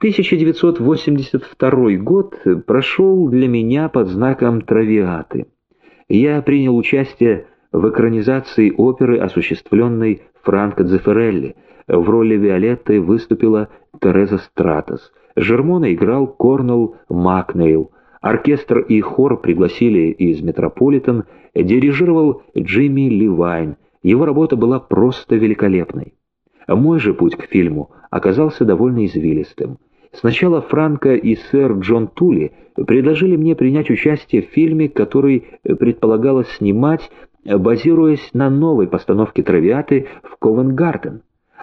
1982 год прошел для меня под знаком «Травиаты». Я принял участие в экранизации оперы, осуществленной Франко Дзеффирелли. В роли Виолетты выступила Тереза Стратос. Жермона играл Корнелл Макнейл. Оркестр и хор пригласили из «Метрополитен», дирижировал Джимми Ливайн. Его работа была просто великолепной. Мой же путь к фильму оказался довольно извилистым. Сначала Франко и сэр Джон Тули предложили мне принять участие в фильме, который предполагалось снимать, базируясь на новой постановке «Травиаты» в Ковенгарден.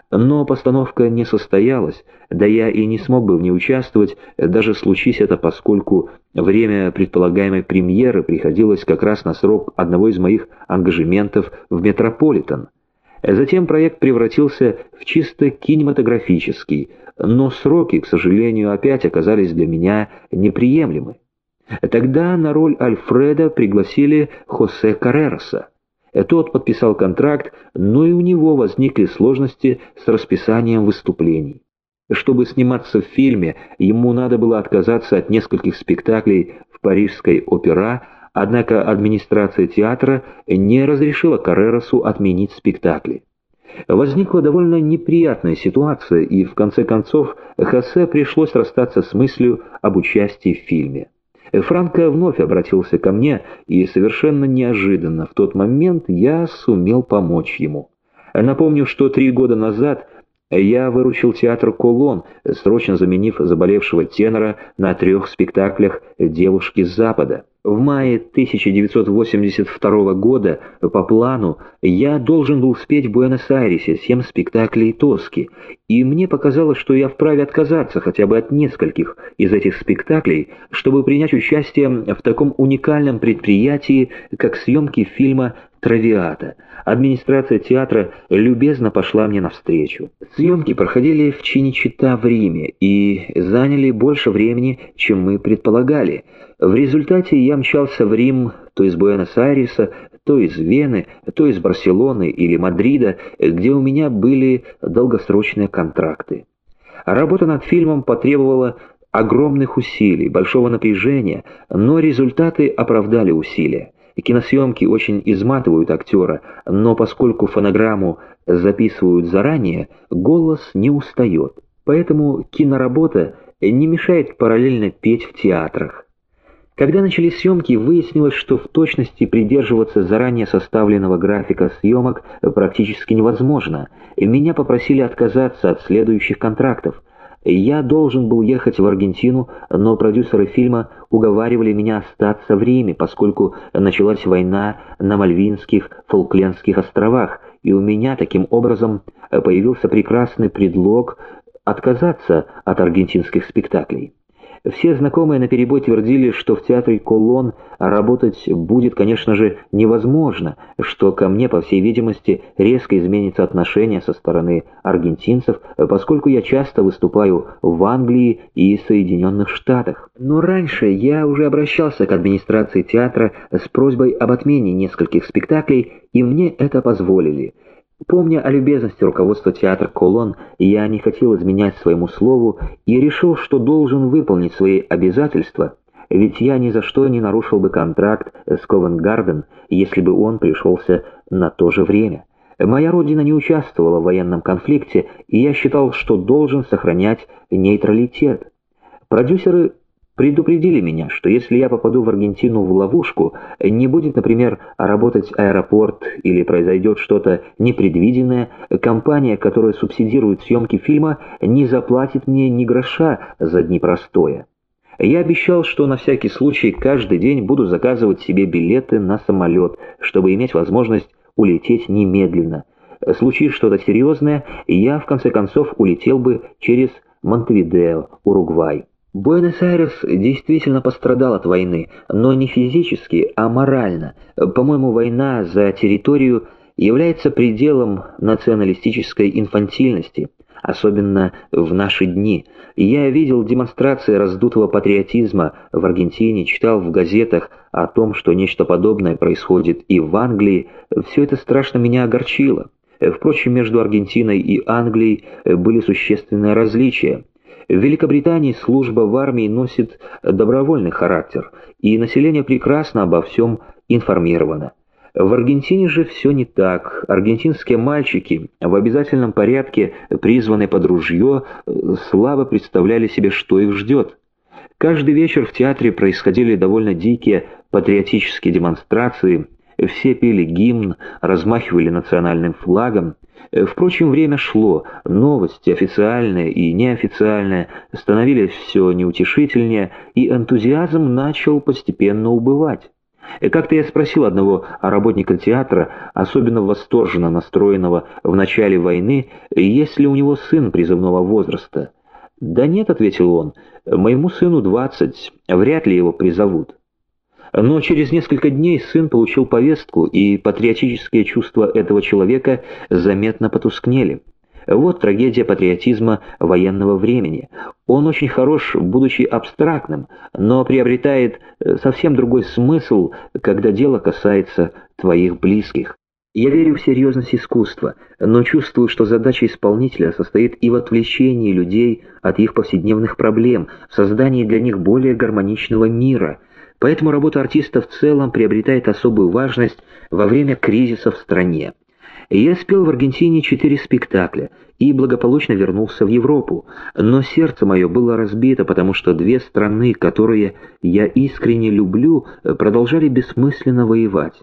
Но постановка не состоялась, да я и не смог бы в ней участвовать, даже случись это, поскольку время предполагаемой премьеры приходилось как раз на срок одного из моих ангажементов в «Метрополитен». Затем проект превратился в чисто кинематографический, но сроки, к сожалению, опять оказались для меня неприемлемы. Тогда на роль Альфреда пригласили Хосе Каррероса. Тот подписал контракт, но и у него возникли сложности с расписанием выступлений. Чтобы сниматься в фильме, ему надо было отказаться от нескольких спектаклей в Парижской опера, однако администрация театра не разрешила Карреросу отменить спектакли. Возникла довольно неприятная ситуация, и в конце концов Хосе пришлось расстаться с мыслью об участии в фильме. Франко вновь обратился ко мне, и совершенно неожиданно в тот момент я сумел помочь ему. Напомню, что три года назад я выручил театр «Колон», срочно заменив заболевшего тенора на трех спектаклях «Девушки с Запада». В мае 1982 года по плану я должен был спеть в Буэнос-Айресе семь спектаклей Тоски, и мне показалось, что я вправе отказаться хотя бы от нескольких из этих спектаклей, чтобы принять участие в таком уникальном предприятии, как съемки фильма «Травиата». Администрация театра любезно пошла мне навстречу. Съемки проходили в Чиничита в Риме и заняли больше времени, чем мы предполагали. В результате я мчался в Рим то из Буэнос-Айреса, то из Вены, то из Барселоны или Мадрида, где у меня были долгосрочные контракты. Работа над фильмом потребовала огромных усилий, большого напряжения, но результаты оправдали усилия. Киносъемки очень изматывают актера, но поскольку фонограмму записывают заранее, голос не устает. Поэтому киноработа не мешает параллельно петь в театрах. Когда начались съемки, выяснилось, что в точности придерживаться заранее составленного графика съемок практически невозможно. Меня попросили отказаться от следующих контрактов. Я должен был ехать в Аргентину, но продюсеры фильма уговаривали меня остаться в Риме, поскольку началась война на Мальвинских, Фолклендских островах, и у меня таким образом появился прекрасный предлог отказаться от аргентинских спектаклей. Все знакомые наперебой твердили, что в театре «Колон» работать будет, конечно же, невозможно, что ко мне, по всей видимости, резко изменится отношение со стороны аргентинцев, поскольку я часто выступаю в Англии и Соединенных Штатах. Но раньше я уже обращался к администрации театра с просьбой об отмене нескольких спектаклей, и мне это позволили – Помня о любезности руководства театра «Колон», я не хотел изменять своему слову и решил, что должен выполнить свои обязательства, ведь я ни за что не нарушил бы контракт с Ковенгарден, если бы он пришелся на то же время. Моя родина не участвовала в военном конфликте, и я считал, что должен сохранять нейтралитет. Продюсеры предупредили меня, что если я попаду в Аргентину в ловушку, не будет, например, работать аэропорт или произойдет что-то непредвиденное, компания, которая субсидирует съемки фильма, не заплатит мне ни гроша за дни простоя. Я обещал, что на всякий случай каждый день буду заказывать себе билеты на самолет, чтобы иметь возможность улететь немедленно. Случись что-то серьезное, я в конце концов улетел бы через Монтевидео, Уругвай. Буэнос-Айрес действительно пострадал от войны, но не физически, а морально. По-моему, война за территорию является пределом националистической инфантильности, особенно в наши дни. Я видел демонстрации раздутого патриотизма в Аргентине, читал в газетах о том, что нечто подобное происходит и в Англии. Все это страшно меня огорчило. Впрочем, между Аргентиной и Англией были существенные различия. В Великобритании служба в армии носит добровольный характер, и население прекрасно обо всем информировано. В Аргентине же все не так. Аргентинские мальчики, в обязательном порядке призванные под ружье, слабо представляли себе, что их ждет. Каждый вечер в театре происходили довольно дикие патриотические демонстрации, все пели гимн, размахивали национальным флагом. Впрочем, время шло, новости, официальные и неофициальные, становились все неутешительнее, и энтузиазм начал постепенно убывать. Как-то я спросил одного работника театра, особенно восторженно настроенного в начале войны, есть ли у него сын призывного возраста. «Да нет», — ответил он, — «моему сыну двадцать, вряд ли его призовут». Но через несколько дней сын получил повестку, и патриотические чувства этого человека заметно потускнели. Вот трагедия патриотизма военного времени. Он очень хорош, будучи абстрактным, но приобретает э, совсем другой смысл, когда дело касается твоих близких. Я верю в серьезность искусства, но чувствую, что задача исполнителя состоит и в отвлечении людей от их повседневных проблем, в создании для них более гармоничного мира. Поэтому работа артиста в целом приобретает особую важность во время кризиса в стране. Я спел в Аргентине четыре спектакля и благополучно вернулся в Европу, но сердце мое было разбито, потому что две страны, которые я искренне люблю, продолжали бессмысленно воевать.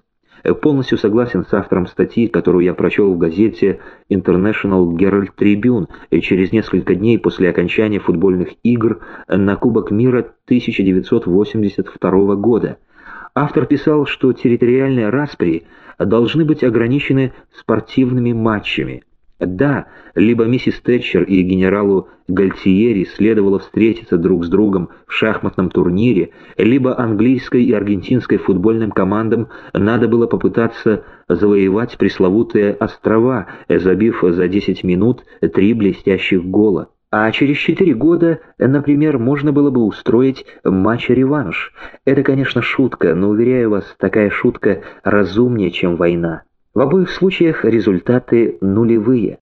Полностью согласен с автором статьи, которую я прочел в газете International Herald Tribune через несколько дней после окончания футбольных игр на Кубок мира 1982 года. Автор писал, что территориальные распри должны быть ограничены спортивными матчами. Да, либо миссис Тэтчер и генералу Гальтиери следовало встретиться друг с другом в шахматном турнире, либо английской и аргентинской футбольным командам надо было попытаться завоевать пресловутые острова, забив за 10 минут три блестящих гола. А через четыре года, например, можно было бы устроить матч-реванш. Это, конечно, шутка, но, уверяю вас, такая шутка разумнее, чем война. В обоих случаях результаты нулевые.